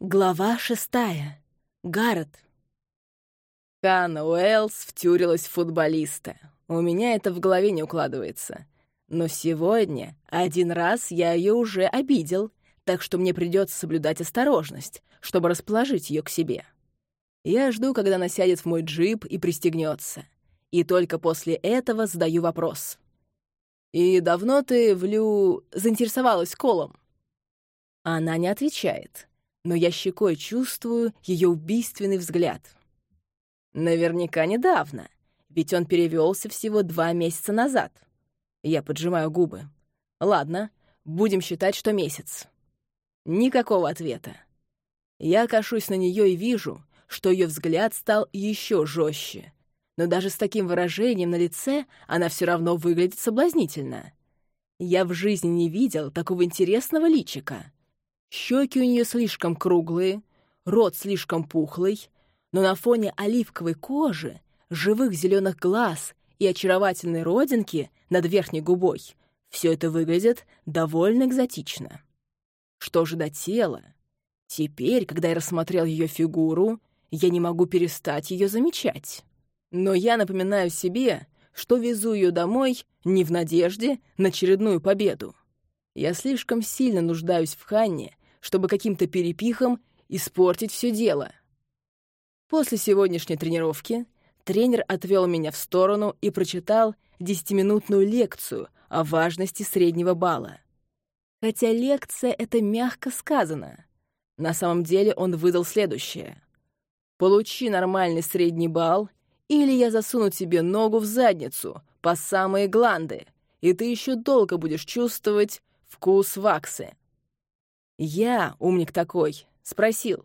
Глава шестая. Гаррет. Ханна Уэллс втюрилась в футболиста. У меня это в голове не укладывается. Но сегодня один раз я ее уже обидел, так что мне придется соблюдать осторожность, чтобы расположить ее к себе. Я жду, когда она сядет в мой джип и пристегнется. И только после этого задаю вопрос. «И давно ты в Лю заинтересовалась Колом?» Она не отвечает но я щекой чувствую ее убийственный взгляд. Наверняка недавно, ведь он перевелся всего два месяца назад. Я поджимаю губы. Ладно, будем считать, что месяц. Никакого ответа. Я кашусь на нее и вижу, что ее взгляд стал еще жестче. Но даже с таким выражением на лице она все равно выглядит соблазнительно. Я в жизни не видел такого интересного личика. Щеки у нее слишком круглые, рот слишком пухлый, но на фоне оливковой кожи, живых зеленых глаз и очаровательной родинки над верхней губой все это выглядит довольно экзотично. Что же до тела? Теперь, когда я рассмотрел ее фигуру, я не могу перестать ее замечать. Но я напоминаю себе, что везу ее домой не в надежде на очередную победу. Я слишком сильно нуждаюсь в Ханне, чтобы каким-то перепихом испортить все дело. После сегодняшней тренировки тренер отвел меня в сторону и прочитал десятиминутную лекцию о важности среднего балла. Хотя лекция — это мягко сказано. На самом деле он выдал следующее. «Получи нормальный средний балл, или я засуну тебе ногу в задницу по самые гланды, и ты еще долго будешь чувствовать вкус ваксы». Я, умник такой, спросил,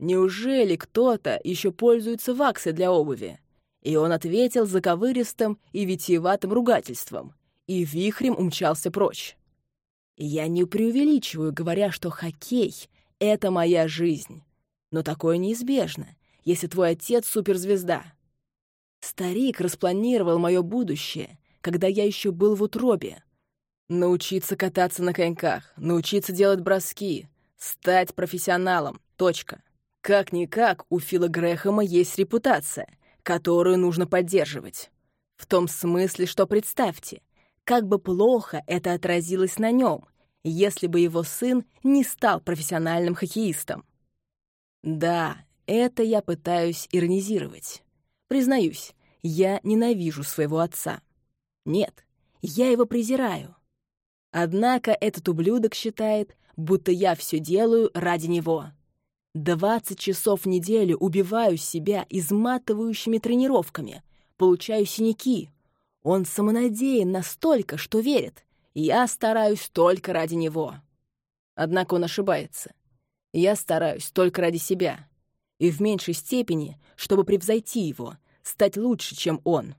неужели кто-то еще пользуется ваксой для обуви? И он ответил заковыристым и витиеватым ругательством, и вихрем умчался прочь. Я не преувеличиваю, говоря, что хоккей — это моя жизнь. Но такое неизбежно, если твой отец — суперзвезда. Старик распланировал мое будущее, когда я еще был в утробе, Научиться кататься на коньках, научиться делать броски, стать профессионалом. Точка. Как-никак у Фила Грэхэма есть репутация, которую нужно поддерживать. В том смысле, что представьте, как бы плохо это отразилось на нем, если бы его сын не стал профессиональным хоккеистом. Да, это я пытаюсь иронизировать. Признаюсь, я ненавижу своего отца. Нет, я его презираю. Однако этот ублюдок считает, будто я все делаю ради него. Двадцать часов в неделю убиваю себя изматывающими тренировками, получаю синяки. Он самонадеян настолько, что верит. Я стараюсь только ради него. Однако он ошибается. Я стараюсь только ради себя. И в меньшей степени, чтобы превзойти его, стать лучше, чем он.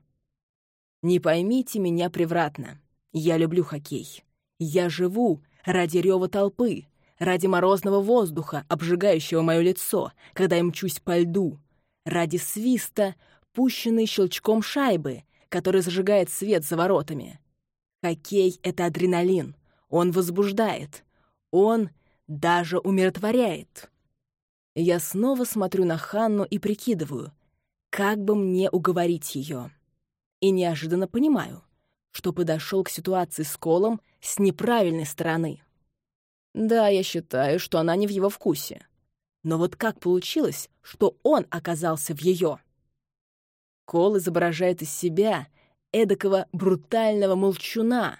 Не поймите меня превратно. Я люблю хоккей. Я живу ради рева толпы, ради морозного воздуха, обжигающего мое лицо, когда я мчусь по льду, ради свиста, пущенной щелчком шайбы, который зажигает свет за воротами. Хоккей — это адреналин, он возбуждает, он даже умиротворяет. Я снова смотрю на Ханну и прикидываю, как бы мне уговорить ее. И неожиданно понимаю, что подошел к ситуации с Колом — с неправильной стороны. Да, я считаю, что она не в его вкусе. Но вот как получилось, что он оказался в ее? Кол изображает из себя эдакого брутального молчуна,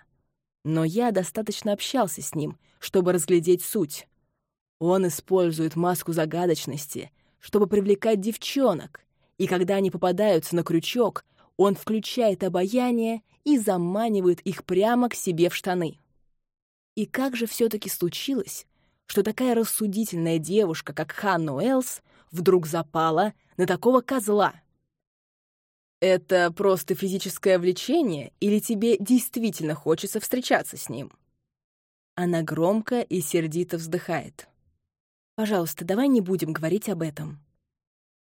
но я достаточно общался с ним, чтобы разглядеть суть. Он использует маску загадочности, чтобы привлекать девчонок, и когда они попадаются на крючок, он включает обаяние и заманивает их прямо к себе в штаны. И как же все таки случилось, что такая рассудительная девушка, как Ханна Уэллс, вдруг запала на такого козла? Это просто физическое влечение или тебе действительно хочется встречаться с ним? Она громко и сердито вздыхает. «Пожалуйста, давай не будем говорить об этом».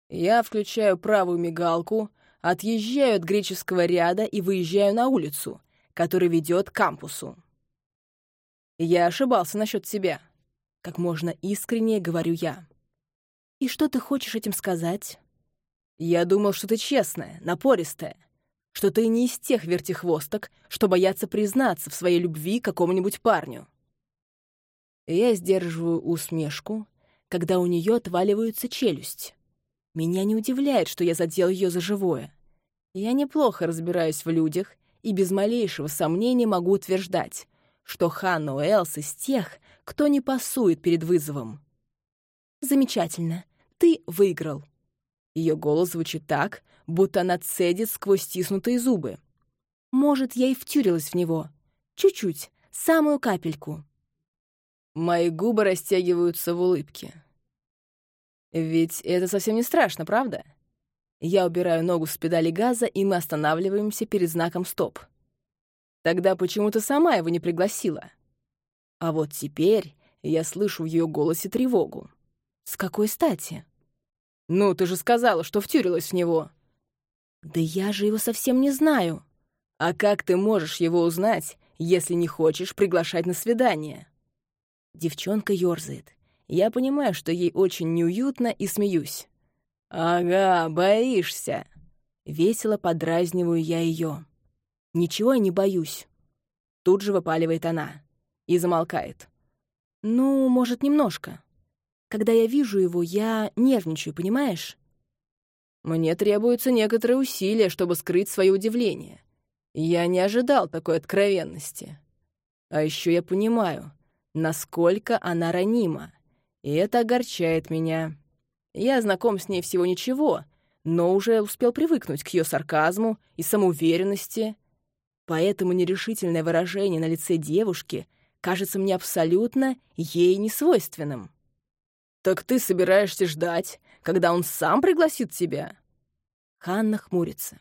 Я включаю правую мигалку, Отъезжаю от греческого ряда и выезжаю на улицу, который ведет к кампусу. Я ошибался насчет тебя. Как можно искреннее говорю я. «И что ты хочешь этим сказать?» «Я думал, что ты честная, напористая, что ты не из тех вертихвосток, что боятся признаться в своей любви какому-нибудь парню». Я сдерживаю усмешку, когда у нее отваливается челюсть. Меня не удивляет, что я задел ее за живое. Я неплохо разбираюсь в людях и без малейшего сомнения могу утверждать, что Ханна Уэллс из тех, кто не пасует перед вызовом. «Замечательно. Ты выиграл». Ее голос звучит так, будто она цедит сквозь стиснутые зубы. «Может, я и втюрилась в него. Чуть-чуть, самую капельку». Мои губы растягиваются в улыбке. Ведь это совсем не страшно, правда? Я убираю ногу с педали газа, и мы останавливаемся перед знаком «Стоп». Тогда почему ты сама его не пригласила? А вот теперь я слышу в ее голосе тревогу. С какой стати? Ну, ты же сказала, что втюрилась в него. Да я же его совсем не знаю. А как ты можешь его узнать, если не хочешь приглашать на свидание? Девчонка ёрзает. Я понимаю, что ей очень неуютно, и смеюсь. «Ага, боишься!» Весело подразниваю я ее. «Ничего я не боюсь». Тут же выпаливает она и замолкает. «Ну, может, немножко. Когда я вижу его, я нервничаю, понимаешь?» Мне требуется некоторые усилия, чтобы скрыть свое удивление. Я не ожидал такой откровенности. А еще я понимаю, насколько она ранима, и это огорчает меня. Я знаком с ней всего ничего, но уже успел привыкнуть к ее сарказму и самоуверенности, поэтому нерешительное выражение на лице девушки кажется мне абсолютно ей несвойственным. «Так ты собираешься ждать, когда он сам пригласит тебя?» Ханна хмурится.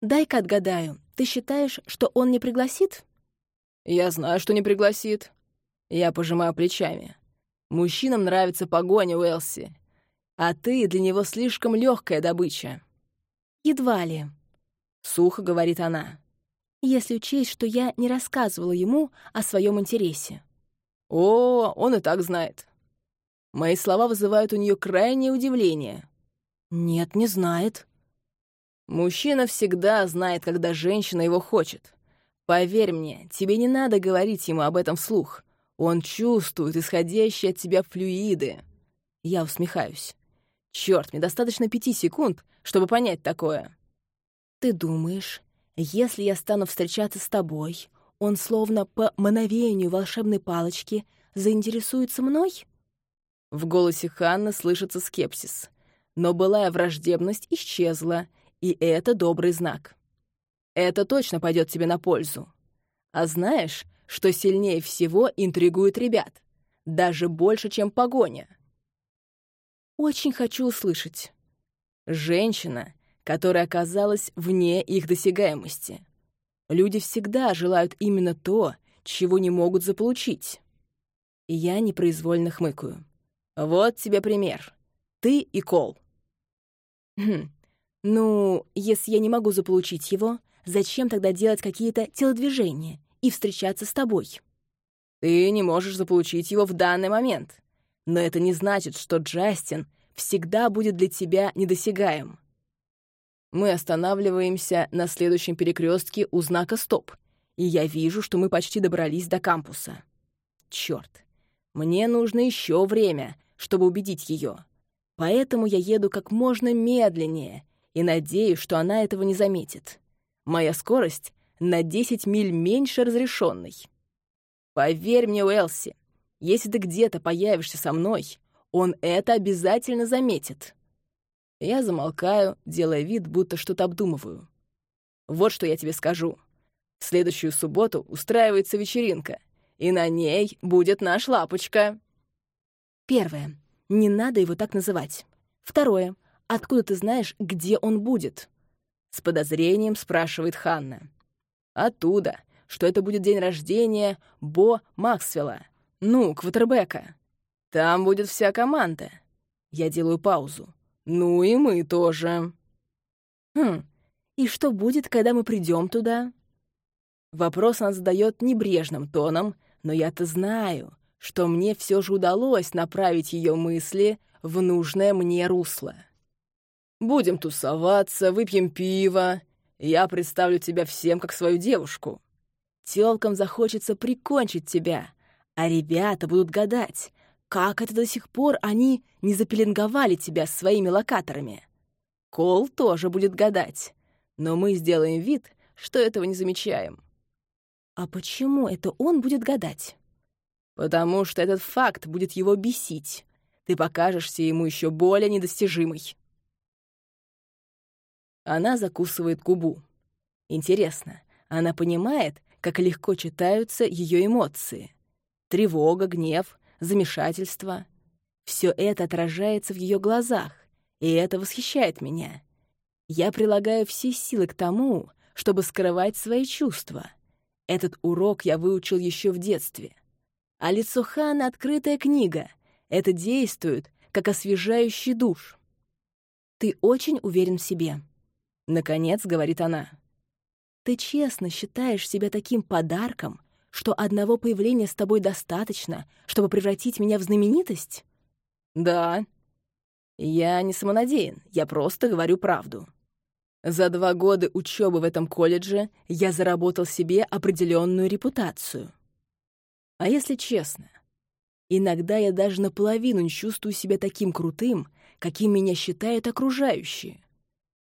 «Дай-ка отгадаю, ты считаешь, что он не пригласит?» «Я знаю, что не пригласит». Я пожимаю плечами. Мужчинам нравится погоня, Уэлси. А ты для него слишком легкая добыча. Едва ли. Сухо говорит она. Если учесть, что я не рассказывала ему о своем интересе. О, он и так знает. Мои слова вызывают у нее крайнее удивление. Нет, не знает. Мужчина всегда знает, когда женщина его хочет. Поверь мне, тебе не надо говорить ему об этом вслух. Он чувствует исходящие от тебя флюиды. Я усмехаюсь. Черт, мне достаточно пяти секунд, чтобы понять такое. Ты думаешь, если я стану встречаться с тобой, он словно по мановению волшебной палочки заинтересуется мной? В голосе Ханны слышится скепсис. Но былая враждебность исчезла, и это добрый знак. Это точно пойдет тебе на пользу. А знаешь, что сильнее всего интригует ребят. Даже больше, чем погоня. Очень хочу услышать. Женщина, которая оказалась вне их досягаемости. Люди всегда желают именно то, чего не могут заполучить. Я непроизвольно хмыкаю. Вот тебе пример. Ты и Кол. Хм. Ну, если я не могу заполучить его, зачем тогда делать какие-то телодвижения и встречаться с тобой. Ты не можешь заполучить его в данный момент. Но это не значит, что Джастин всегда будет для тебя недосягаем. Мы останавливаемся на следующем перекрестке у знака «Стоп», и я вижу, что мы почти добрались до кампуса. Черт, мне нужно еще время, чтобы убедить ее. Поэтому я еду как можно медленнее и надеюсь, что она этого не заметит. Моя скорость на 10 миль меньше разрешенной. Поверь мне, Уэлси, если ты где-то появишься со мной, он это обязательно заметит. Я замолкаю, делая вид, будто что-то обдумываю. Вот что я тебе скажу. В следующую субботу устраивается вечеринка, и на ней будет наш лапочка. Первое. Не надо его так называть. Второе. Откуда ты знаешь, где он будет? С подозрением спрашивает Ханна. Оттуда, что это будет день рождения Бо Максвелла, ну, квотербека. Там будет вся команда. Я делаю паузу. Ну и мы тоже. Хм, и что будет, когда мы придем туда? Вопрос она задает небрежным тоном, но я-то знаю, что мне все же удалось направить ее мысли в нужное мне русло. Будем тусоваться, выпьем пиво. Я представлю тебя всем как свою девушку. Тёлкам захочется прикончить тебя, а ребята будут гадать, как это до сих пор они не запеленговали тебя своими локаторами. Кол тоже будет гадать, но мы сделаем вид, что этого не замечаем. А почему это он будет гадать? Потому что этот факт будет его бесить. Ты покажешься ему еще более недостижимой. Она закусывает губу. Интересно, она понимает, как легко читаются ее эмоции. Тревога, гнев, замешательство. Все это отражается в ее глазах, и это восхищает меня. Я прилагаю все силы к тому, чтобы скрывать свои чувства. Этот урок я выучил еще в детстве. А лицо Хана — открытая книга. Это действует, как освежающий душ. «Ты очень уверен в себе», — наконец говорит она. «Ты честно считаешь себя таким подарком, что одного появления с тобой достаточно, чтобы превратить меня в знаменитость?» «Да. Я не самонадеян, я просто говорю правду. За два года учебы в этом колледже я заработал себе определенную репутацию. А если честно, иногда я даже наполовину не чувствую себя таким крутым, каким меня считают окружающие.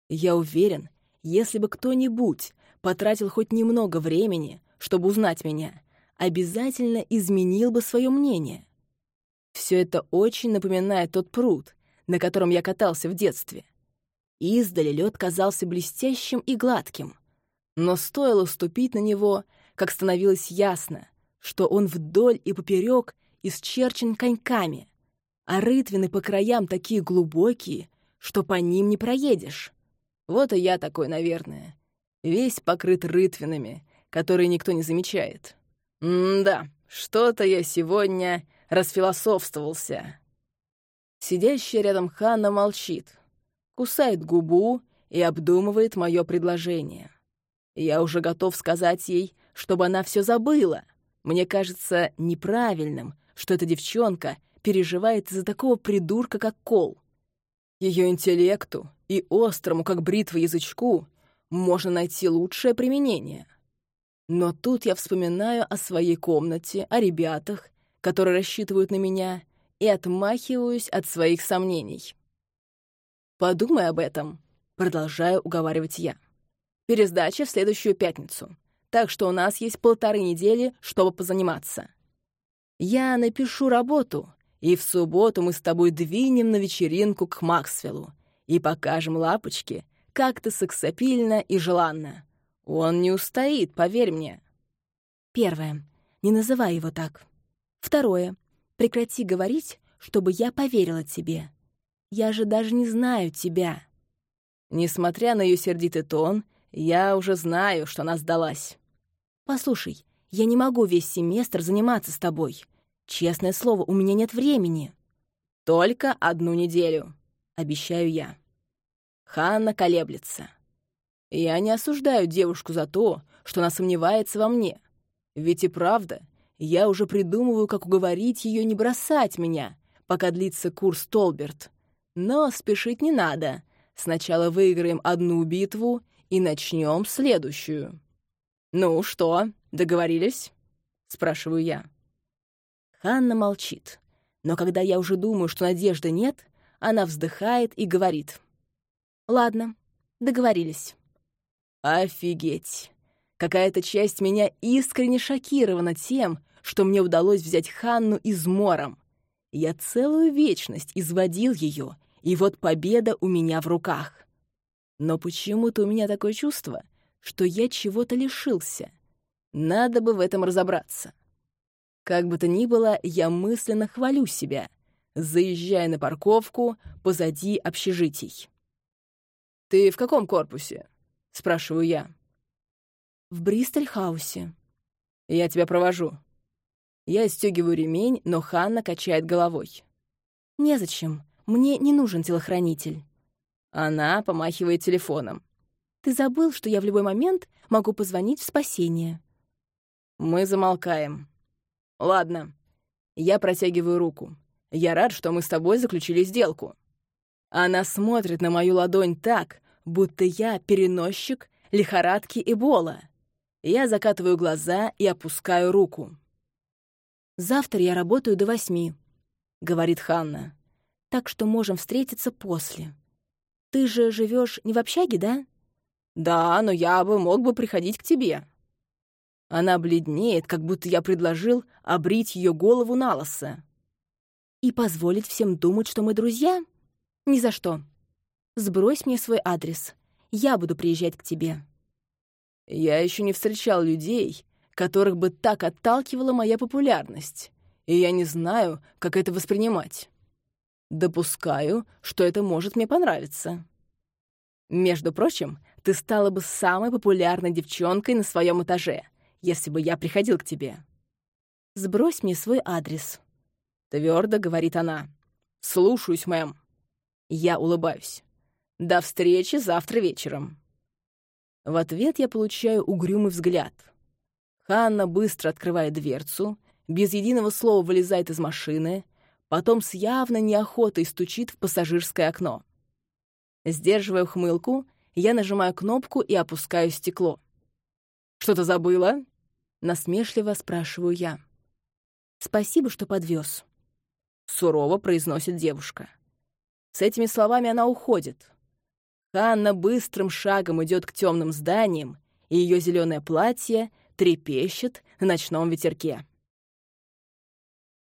Я уверен, если бы кто-нибудь потратил хоть немного времени, чтобы узнать меня, обязательно изменил бы свое мнение. Все это очень напоминает тот пруд, на котором я катался в детстве. Издали лед казался блестящим и гладким, но стоило ступить на него, как становилось ясно, что он вдоль и поперек исчерчен коньками, а рытвины по краям такие глубокие, что по ним не проедешь. Вот и я такой, наверное. Весь покрыт рытвинами, которые никто не замечает. М-да, что-то я сегодня расфилософствовался. Сидящая рядом Ханна молчит, кусает губу и обдумывает мое предложение. Я уже готов сказать ей, чтобы она все забыла, мне кажется неправильным, что эта девчонка переживает из-за такого придурка, как Кол. Ее интеллекту и острому, как бритва, язычку можно найти лучшее применение. Но тут я вспоминаю о своей комнате, о ребятах, которые рассчитывают на меня, и отмахиваюсь от своих сомнений. «Подумай об этом», — продолжаю уговаривать я. «Пересдача в следующую пятницу так что у нас есть полторы недели, чтобы позаниматься. Я напишу работу, и в субботу мы с тобой двинем на вечеринку к Максвеллу и покажем лапочке, как ты сексапильна и желанна. Он не устоит, поверь мне. Первое. Не называй его так. Второе. Прекрати говорить, чтобы я поверила тебе. Я же даже не знаю тебя. Несмотря на ее сердитый тон, я уже знаю, что она сдалась. «Послушай, я не могу весь семестр заниматься с тобой. Честное слово, у меня нет времени». «Только одну неделю», — обещаю я. Ханна колеблется. Я не осуждаю девушку за то, что она сомневается во мне. Ведь и правда, я уже придумываю, как уговорить ее не бросать меня, пока длится курс Толберт. Но спешить не надо. Сначала выиграем одну битву и начнем следующую. «Ну что, договорились?» — спрашиваю я. Ханна молчит, но когда я уже думаю, что надежды нет, она вздыхает и говорит. «Ладно, договорились». «Офигеть! Какая-то часть меня искренне шокирована тем, что мне удалось взять Ханну измором. Я целую вечность изводил ее, и вот победа у меня в руках. Но почему-то у меня такое чувство, что я чего-то лишился. Надо бы в этом разобраться. Как бы то ни было, я мысленно хвалю себя, заезжая на парковку позади общежитий. «Ты в каком корпусе?» — спрашиваю я. «В Бристоль-хаусе». «Я тебя провожу». Я стегиваю ремень, но Ханна качает головой. «Незачем. Мне не нужен телохранитель». Она помахивает телефоном. Ты забыл, что я в любой момент могу позвонить в спасение». Мы замолкаем. «Ладно». Я протягиваю руку. Я рад, что мы с тобой заключили сделку». Она смотрит на мою ладонь так, будто я переносчик лихорадки Эбола. Я закатываю глаза и опускаю руку. «Завтра я работаю до восьми», — говорит Ханна. «Так что можем встретиться после. Ты же живешь не в общаге, да?» «Да, но я бы мог бы приходить к тебе». Она бледнеет, как будто я предложил обрить ее голову на лосо. «И позволить всем думать, что мы друзья? Ни за что. Сбрось мне свой адрес. Я буду приезжать к тебе». Я еще не встречал людей, которых бы так отталкивала моя популярность, и я не знаю, как это воспринимать. Допускаю, что это может мне понравиться. Между прочим, ты стала бы самой популярной девчонкой на своем этаже, если бы я приходил к тебе. Сбрось мне свой адрес. Твердо говорит она. Слушаюсь, мэм. Я улыбаюсь. До встречи завтра вечером. В ответ я получаю угрюмый взгляд. Ханна быстро открывает дверцу, без единого слова вылезает из машины, потом с явной неохотой стучит в пассажирское окно. Сдерживая ухмылку, я нажимаю кнопку и опускаю стекло. «Что-то забыла?» — насмешливо спрашиваю я. «Спасибо, что подвез. Сурово произносит девушка. С этими словами она уходит. Ханна быстрым шагом идет к темным зданиям, и ее зеленое платье трепещет на ночном ветерке.